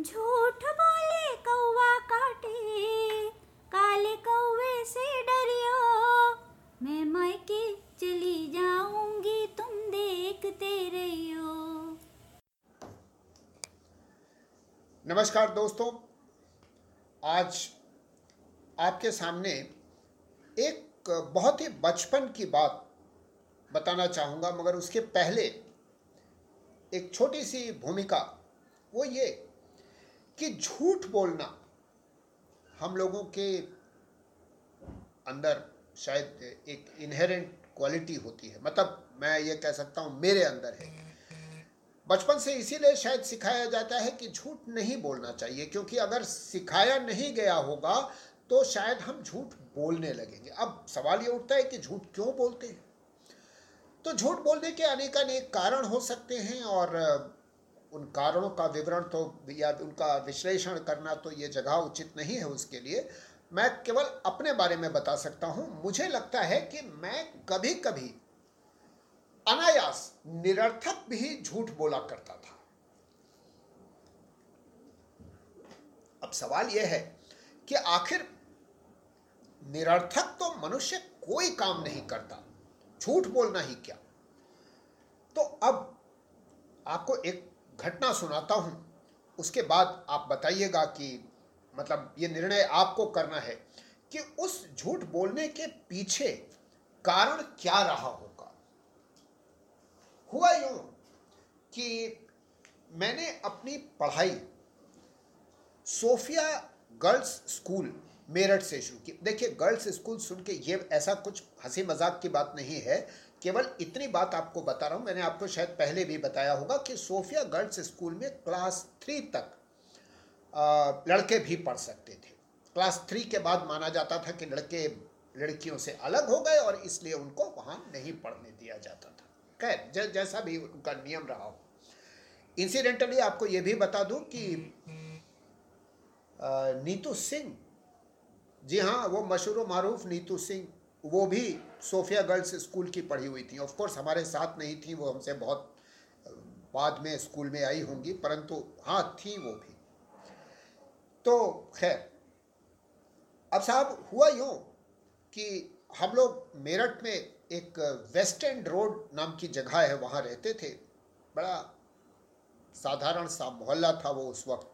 झूठ बोले कौवा काटे, काले कौवे से डरियो। मैं मायके चली जाऊँगी, तुम देखते रहियो। नमस्कार दोस्तों, आज आपके सामने एक बहुत ही बचपन की बात बताना चाहूँगा, मगर उसके पहले एक छोटी सी भूमिका, वो ये कि झूठ बोलना। हम लोगों के अंदर शायद एक इनहेरेंट क्वालिटी होती है। मतलब मैं ये कह सकता हूँ, मेरे अंदर है। बचपन से इसीलिए शायद सिखाया जाता है कि झूठ नहीं बोलना चाहिए, क्योंकि अगर सिखाया नहीं गया होगा तो शायद हम झूठ बोलने लगेंगे। अब सवाल ये उठता है कि झूठ क्यों बोलते हैं? तो झूठ बोलने के अनेक अनेक कारण हो सकते हैं और उन कारणों का विवरण तो या उनका विश्लेषण करना तो ये जगह उचित नहीं है उसके लिए। मैं केवल अपने बारे में बता सकता हूँ। मुझे लगता है कि मैं कभी कभी अनायास, निरर्थक भी झूठ बोला करता था। अब सवाल यह है कि आखिर निरर्थक तो मनुष्य कोई काम नहीं करता, झूठ बोलना ही क्या? तो अब आपको एक घटना सुनाता हूँ। उसके बाद आप बताइएगा कि मतलब ये निर्णय आपको करना है कि उस झूठ बोलने के पीछे कारण क्या रहा होगा। हुआ यूँ कि मैंने अपनी पढ़ाई सोफिया गर्ल्स स्कूल मेरठ से शुरू की। देखिए, गर्ल्स स्कूल सुन के ये ऐसा कुछ हँसी मज़ाक की बात नहीं है केवल इतनी बात आपको बता रहा हूँ, मैंने आपको शायद पहले भी बताया होगा कि सोफिया गर्ल्स स्कूल में क्लास थ्री तक लड़के भी पढ़ सकते थे। क्लास थ्री के बाद माना जाता था कि लड़के लड़कियों से अलग हो गए और इसलिए उनको वहाँ नहीं पढ़ने दिया जाता था। खैर जैसा भी उनका नियम रहा हो। इंसिडेंटली आपको ये भी बता दूँ कि नीतू सिंह, जी हाँ वो मशहूर मरूफ नीतू सिंह वो भी सोफिया गर्ल्स स्कूल की पढ़ी हुई थी। ऑफ़ कोर्स हमारे साथ नहीं थी, वो हमसे बहुत, बाद में स्कूल में आई होंगी, परंतु हाँ थी वो भी। तो खैर, अब साहब, हुआ यूँ कि हम लोग मेरठ में एक वेस्ट एंड रोड नाम की जगह है, वहाँ रहते थे। बड़ा साधारण सा मोहल्ला था वो उस वक्त।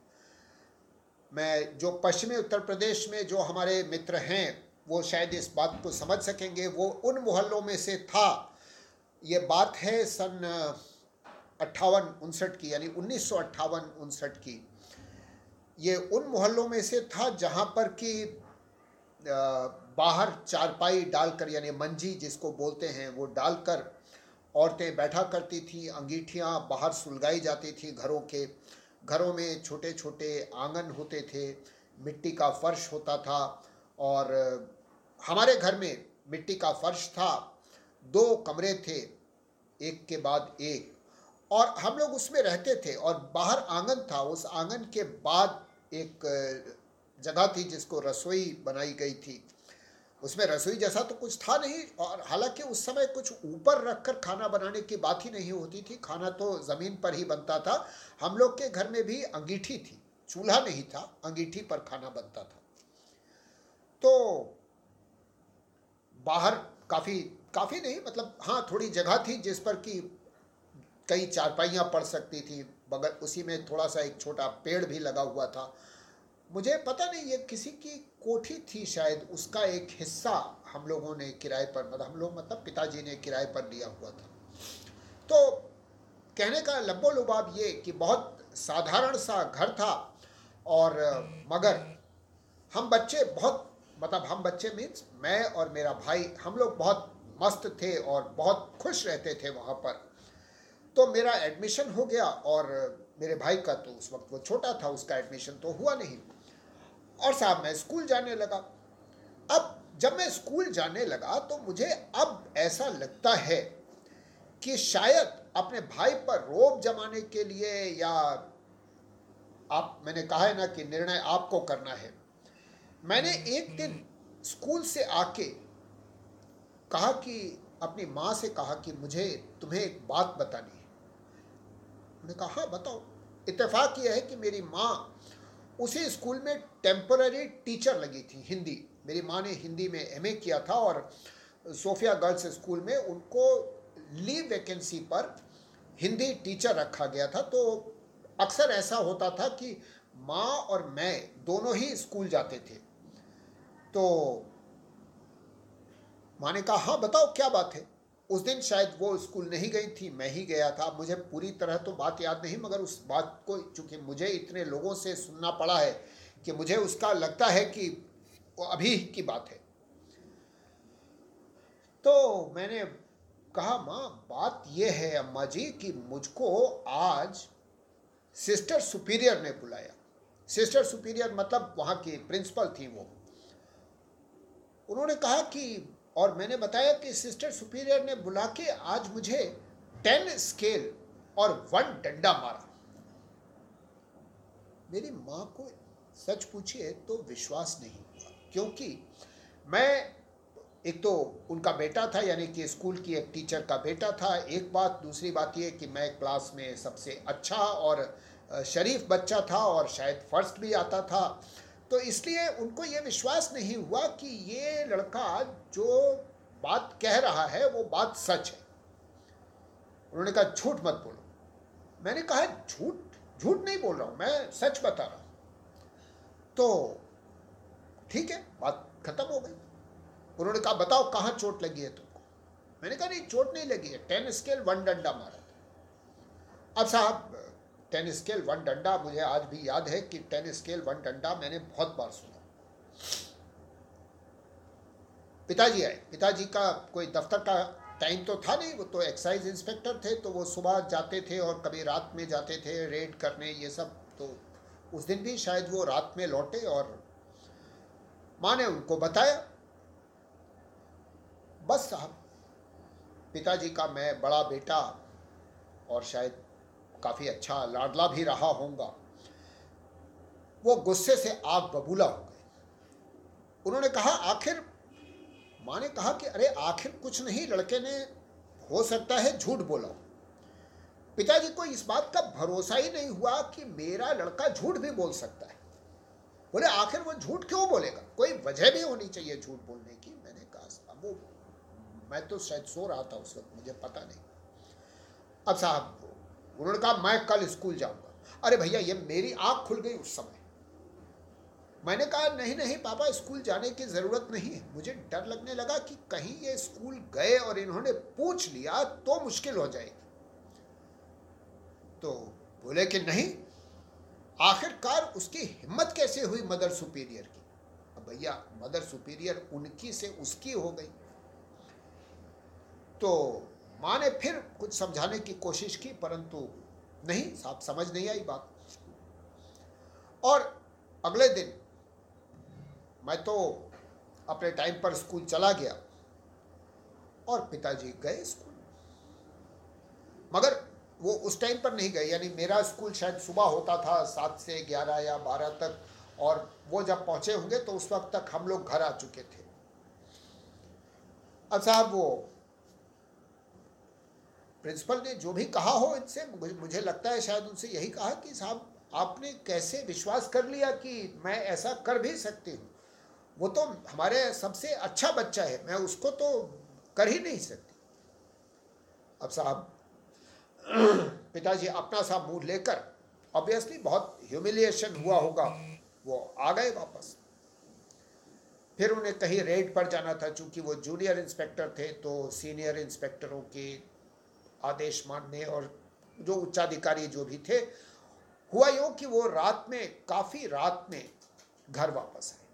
मैं जो पश्चिमी उत्तर प्रदेश में जो हमारे मित्र हैं वो शायद इस बात को समझ सकेंगे, वो उन मोहल्लों में से था। ये बात है सन अट्ठावन उनसठ की, यानी उन्नीस सौ अट्ठावन उनसठ की। ये उन मोहल्लों में से था जहाँ पर कि बाहर चारपाई डालकर, यानी मंजी जिसको बोलते हैं, वो डालकर औरतें बैठा करती थी, अंगीठियाँ बाहर सुलगाई जाती थी घरों के। घरों में छोटे छोटे आँगन होते थे, मिट्टी का फर्श होता था और हमारे घर में मिट्टी का फर्श था, दो कमरे थे, एक के बाद एक। और हम लोग उसमें रहते थे और बाहर आँगन था, उस आँगन के बाद एक जगह थी जिसको रसोई बनाई गई थी। उसमें रसोई जैसा तो कुछ था नहीं और हालाँकि उस समय कुछ ऊपर रखकर खाना बनाने की बात ही नहीं होती थी। खाना तो ज़मीन पर ही बनता था। हम लोग के घर में भी अंगीठी थी, चूल्हा नहीं था, अंगीठी पर खाना बनता था। तो बाहर काफ़ी काफ़ी नहीं मतलब हाँ थोड़ी जगह थी जिस पर कि कई चारपाइयाँ पड़ सकती थी बगल उसी में थोड़ा सा एक छोटा पेड़ भी लगा हुआ था। मुझे पता नहीं, ये किसी की कोठी थी शायद, उसका एक हिस्सा हम लोगों ने किराए पर मतलब हम लोग मतलब पिताजी ने किराए पर लिया हुआ था। तो कहने का लब्बो लुबाब ये कि बहुत साधारण सा घर था, और मगर हम बच्चे बहुत मतलब हम बच्चे मीन्स मैं और मेरा भाई, हम लोग बहुत मस्त थे और बहुत खुश रहते थे वहाँ पर। तो मेरा एडमिशन हो गया और मेरे भाई का तो उस वक्त वो छोटा था, उसका एडमिशन तो हुआ नहीं। और साहब मैं स्कूल जाने लगा। अब जब मैं स्कूल जाने लगा तो मुझे अब ऐसा लगता है कि शायद अपने भाई पर रोब जमाने के लिए या आप, मैंने कहा है ना कि निर्णय आपको करना है। मैंने एक दिन स्कूल से आके कहा कि, अपनी माँ से कहा कि मुझे तुम्हें एक बात बतानी है। उन्होंने कहा हाँ बताओ। इतफाक यह है कि मेरी माँ, उसी स्कूल में टेम्पररी टीचर लगी थी, हिंदी। मेरी माँ ने हिंदी में एमए किया था और सोफिया गर्ल्स स्कूल में उनको लीव वैकेंसी पर हिंदी टीचर रखा गया था। तो अक्सर ऐसा होता था कि माँ और मैं दोनों ही स्कूल जाते थे। तो माँ ने कहा हाँ बताओ क्या बात है? उस दिन शायद वो स्कूल नहीं गई थी, मैं ही गया था। मुझे पूरी तरह तो बात याद नहीं, मगर उस बात को, चूँकि मुझे इतने लोगों से सुनना पड़ा है कि मुझे उसका लगता है कि वो अभी की बात है। तो मैंने कहा, माँ, बात यह है अम्मा जी कि मुझको आज सिस्टर सुपीरियर ने बुलाया। सिस्टर सुपीरियर मतलब वहाँ की प्रिंसिपल थी वो। उन्होंने कहा कि, और मैंने बताया कि सिस्टर सुपीरियर ने बुला के आज मुझे टेन स्केल और वन डंडा मारा। मेरी माँ को सच पूछिए तो विश्वास नहीं हुआ, क्योंकि मैं, एक तो उनका बेटा था, यानी कि स्कूल की एक टीचर का बेटा था। एक बात, दूसरी बात ये कि मैं क्लास में सबसे अच्छा और शरीफ बच्चा था और शायद फ़र्स्ट भी आता था। तो इसलिए उनको ये विश्वास नहीं हुआ कि ये लड़का जो बात कह रहा है, वो बात सच है। उन्होंने कहा, झूठ मत बोलो। मैंने कहा, झूठ झूठ नहीं बोल रहा हूँ, मैं सच बता रहा हूँ। तो ठीक है, बात खत्म हो गई। उन्होंने कहा, बताओ, कहाँ चोट लगी है तुमको? मैंने कहा, नहीं, चोट नहीं लगी है, टेन स्केल वन डंडा मारा अब साहब टेन स्केल वन डंडा मुझे आज भी याद है कि टेन स्केल वन डंडा मैंने बहुत बार सुना। पिताजी आए। पिताजी का कोई दफ्तर का टाइम तो था नहीं, वो तो एक्साइज इंस्पेक्टर थे तो वो सुबह जाते थे और कभी रात में जाते थे रेड करने, ये सब तो उस दिन भी शायद वो रात में लौटे और माँ ने उनको बताया। बस साहब, पिताजी का मैं बड़ा बेटा और शायद काफ़ी अच्छा लाडला भी रहा होगा वो गुस्से से आग बबूला हो गए उन्होंने कहा, आखिर? माँ ने कहा कि, अरे, आखिर कुछ नहीं, लड़के ने, हो सकता है, झूठ बोला पिताजी को इस बात का भरोसा ही नहीं हुआ कि मेरा लड़का झूठ भी बोल सकता है। बोले, आखिर वो झूठ क्यों बोलेगा? कोई वजह भी होनी चाहिए झूठ बोलने की। मैंने कहा वो, मैं तो शायद सो रहा था उस वक्त, मुझे पता नहीं। अब साहब उन्होंने कहा, मैं कल स्कूल जाऊँगा। अरे भैया, ये मेरी आँख खुल गई उस समय। मैंने कहा, नहीं नहीं, पापा, स्कूल जाने की ज़रूरत नहीं है। मुझे डर लगने लगा कि कहीं ये स्कूल गए और इन्होंने पूछ लिया तो मुश्किल हो जाएगी। तो बोले कि, नहीं, आखिरकार उसकी हिम्मत कैसे हुई मदर सुपीरियर की? अब भैया, मदर सुपीरियर उनकी से उसकी हो गई। तो माँ ने फिर कुछ समझाने की कोशिश की, परंतु नहीं साहब समझ नहीं आई बात। और अगले दिन मैं तो अपने टाइम पर स्कूल चला गया और पिताजी गए स्कूल। मगर वो उस टाइम पर नहीं गए, यानी मेरा स्कूल शायद सुबह होता था सात से ग्यारह या बारह तक, और वो जब पहुँचे होंगे तो उस वक्त तक हम लोग घर आ चुके थे। अब साहब वो प्रिंसिपल ने जो भी कहा हो इनसे, मुझे लगता है शायद उनसे यही कहा कि साहब, आपने कैसे विश्वास कर लिया कि मैं ऐसा कर भी सकती हूँ? वो तो हमारे सबसे अच्छा बच्चा है, मैं उसको तो कर ही नहीं सकती। अब साहब, पिताजी अपना सा मुँह लेकर ऑब्वियसली बहुत ह्यूमिलिएशन हुआ होगा, वो आ गए वापस। फिर उन्हें कहीं रेड पर जाना था, चूँकि वो जूनियर इंस्पेक्टर थे तो सीनियर इंस्पेक्टरों के आदेश मानने और जो उच्चाधिकारी जो भी थे, हुआ यूँ कि वो रात में, काफ़ी रात में घर वापस आए।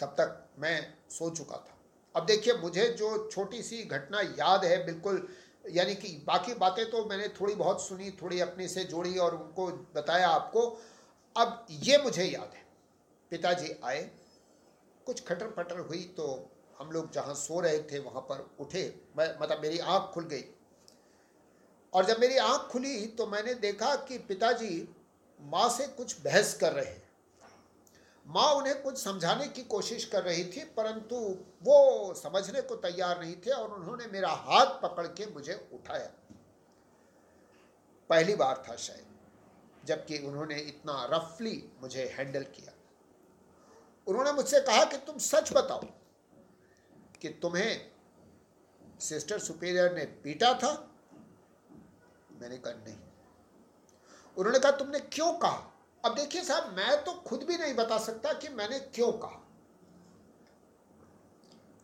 तब तक मैं सो चुका था। अब देखिए, मुझे जो छोटी सी घटना याद है, बिल्कुल, यानी कि बाकी बातें तो मैंने थोड़ी बहुत सुनी, थोड़ी अपने से जोड़ी और उनको बताया आपको। अब ये मुझे याद है। पिताजी आए, कुछ खटर पटर हुई तो हम लोग जहाँ सो रहे थे वहाँ पर उठे। मैं मतलब मेरी आँख खुल गई। और जब मेरी आँख खुली तो मैंने देखा कि पिताजी माँ से कुछ बहस कर रहे हैं। माँ उन्हें कुछ समझाने की कोशिश कर रही थी, परंतु वो समझने को तैयार नहीं थे और उन्होंने मेरा हाथ पकड़ के मुझे उठाया। पहली बार था शायद, जबकि उन्होंने इतना रफली मुझे हैंडल किया। उन्होंने मुझसे कहा कि तुम सच बताओ कि तुम्हें सिस्टर सुपीरियर ने पीटा था? मैंने कहा, नहीं। उन्होंने कहा, तुमने क्यों कहा? अब देखिए साहब, मैं तो खुद भी नहीं बता सकता कि मैंने क्यों कहा।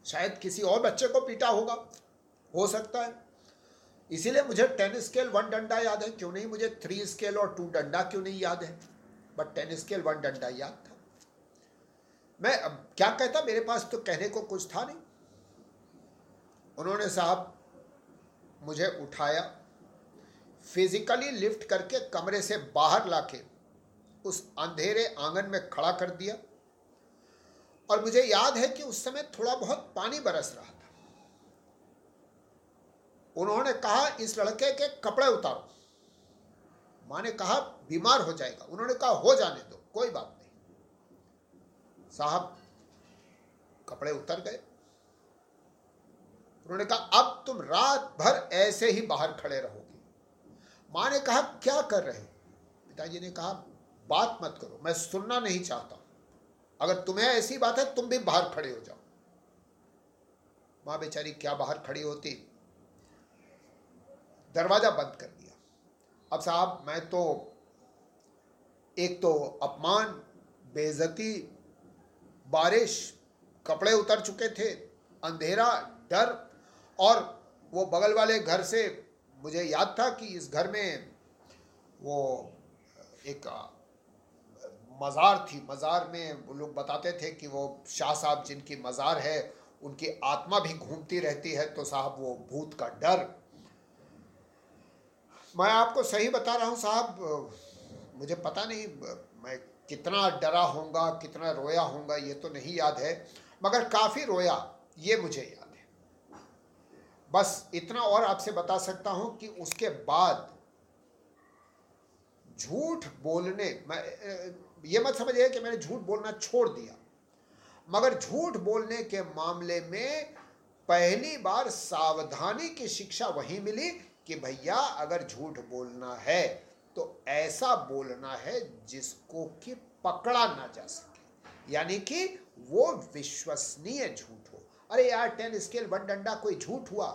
शायद किसी और बच्चे को पीटा होगा, हो सकता है। इसीलिए मुझे टेन स्केल वन डंडा याद है। क्यों नहीं? मुझे थ्री स्केल और टू डंडा क्यों नहीं याद है? बट टेन स्केल वन डंडा याद था। मैं अब क्या कहता? मेरे पास तो कहने को कुछ था नहीं। उन्होंने साहब मुझे उठाया फिजिकली लिफ्ट करके कमरे से बाहर लाके उस अंधेरे आँगन में खड़ा कर दिया। और मुझे याद है कि उस समय थोड़ा बहुत पानी बरस रहा था। उन्होंने कहा, इस लड़के के कपड़े उतारो। माँ ने कहा, बीमार हो जाएगा। उन्होंने कहा, हो जाने दो, कोई बात नहीं। साहब कपड़े उतर गए। उन्होंने कहा, अब तुम रात भर ऐसे ही बाहर खड़े रहोगे। माँ ने कहा, क्या कर रहे पिताजी ने कहा, बात मत करो, मैं सुनना नहीं चाहता। अगर तुम्हें ऐसी बात है, तुम भी बाहर खड़े हो जाओ। माँ बेचारी क्या बाहर खड़ी होती? दरवाज़ा बंद कर दिया। अब साहब, मैं तो एक तो अपमान बेजती बारिश, कपड़े उतर चुके थे, अंधेरा, डर और वो बगल वाले घर से मुझे याद था कि इस घर में वो एक मज़ार थी। मज़ार में वो लोग बताते थे कि वो शाह साहब जिनकी मज़ार है, उनकी आत्मा भी घूमती रहती है तो साहब वो भूत का डर। मैं आपको सही बता रहा हूँ साहब, मुझे पता नहीं, मैं कितना डरा होऊँगा, कितना रोया होऊँगा, ये तो नहीं याद है, मगर काफ़ी रोया, ये मुझे याद बस इतना और आपसे बता सकता हूँ कि उसके बाद झूठ बोलने, मैं ये मत समझिए कि मैंने झूठ बोलना छोड़ दिया। मगर झूठ बोलने के मामले में पहली बार सावधानी की शिक्षा वही मिली कि भैया, अगर झूठ बोलना है तो ऐसा बोलना है जिसको कि पकड़ा ना जा सके। यानी कि वो विश्वसनीय झूठ हो। अरे यार टेन स्केल वन डंडा कोई झूठ हुआ?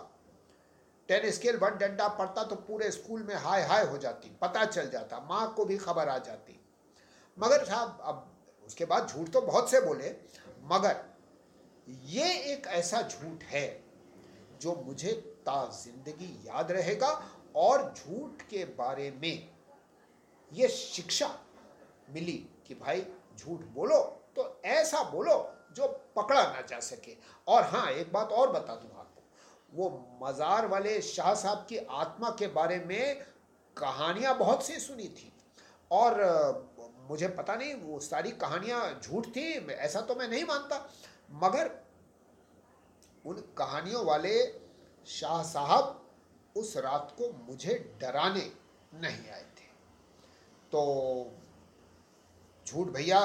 टेन स्केल वन डंडा पड़ता तो पूरे स्कूल में हाय हाय हो जाती, पता चल जाता, माँ को भी खबर आ जाती। मगर साहब, अब उसके बाद झूठ तो बहुत से बोले, मगर ये एक ऐसा झूठ है जो मुझे ता ज़िंदगी याद रहेगा और झूठ के बारे में ये शिक्षा मिली कि भाई झूठ बोलो तो ऐसा बोलो जो पकड़ा ना जा सके। और हाँ एक बात और बता दूँ वो मज़ार वाले शाह साहब की आत्मा के बारे में कहानियाँ बहुत सी सुनी थी। और मुझे पता नहीं, वो सारी कहानियाँ झूठ थी ऐसा तो मैं नहीं मानता। मगर उन कहानियों वाले शाह साहब उस रात को मुझे डराने नहीं आए थे। तो झूठ भैया,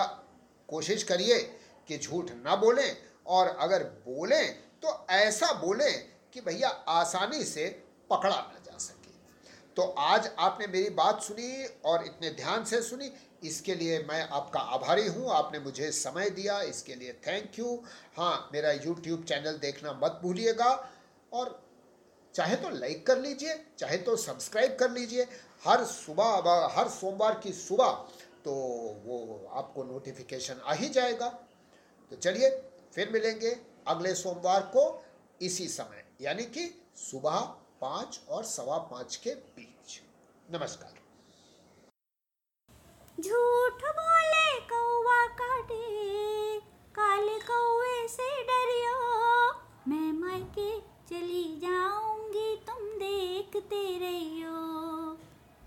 कोशिश करिए कि झूठ ना बोलें, और अगर बोलें तो ऐसा बोलें कि भैया आसानी से पकड़ा ना जा सके। तो आज आपने मेरी बात सुनी और इतने ध्यान से सुनी। इसके लिए मैं आपका आभारी हूँ। आपने मुझे समय दिया। इसके लिए थैंक यू हाँ मेरा यूट्यूब चैनल देखना मत भूलिएगा। और चाहे तो लाइक कर लीजिए, चाहे तो सब्सक्राइब कर लीजिए। हर सुबह हर सोमवार की सुबह तो वो आपको नोटिफिकेशन आ ही जाएगा। तो चलिए फिर मिलेंगे अगले सोमवार को इसी समय, यानी कि सुबह पाँच और सवा पाँच के बीच। नमस्कार। झूठ बोले कौवा काटे, काले कौवे से डरियो। मैं मायके चली जाऊँगी, तुम देखते रहियो।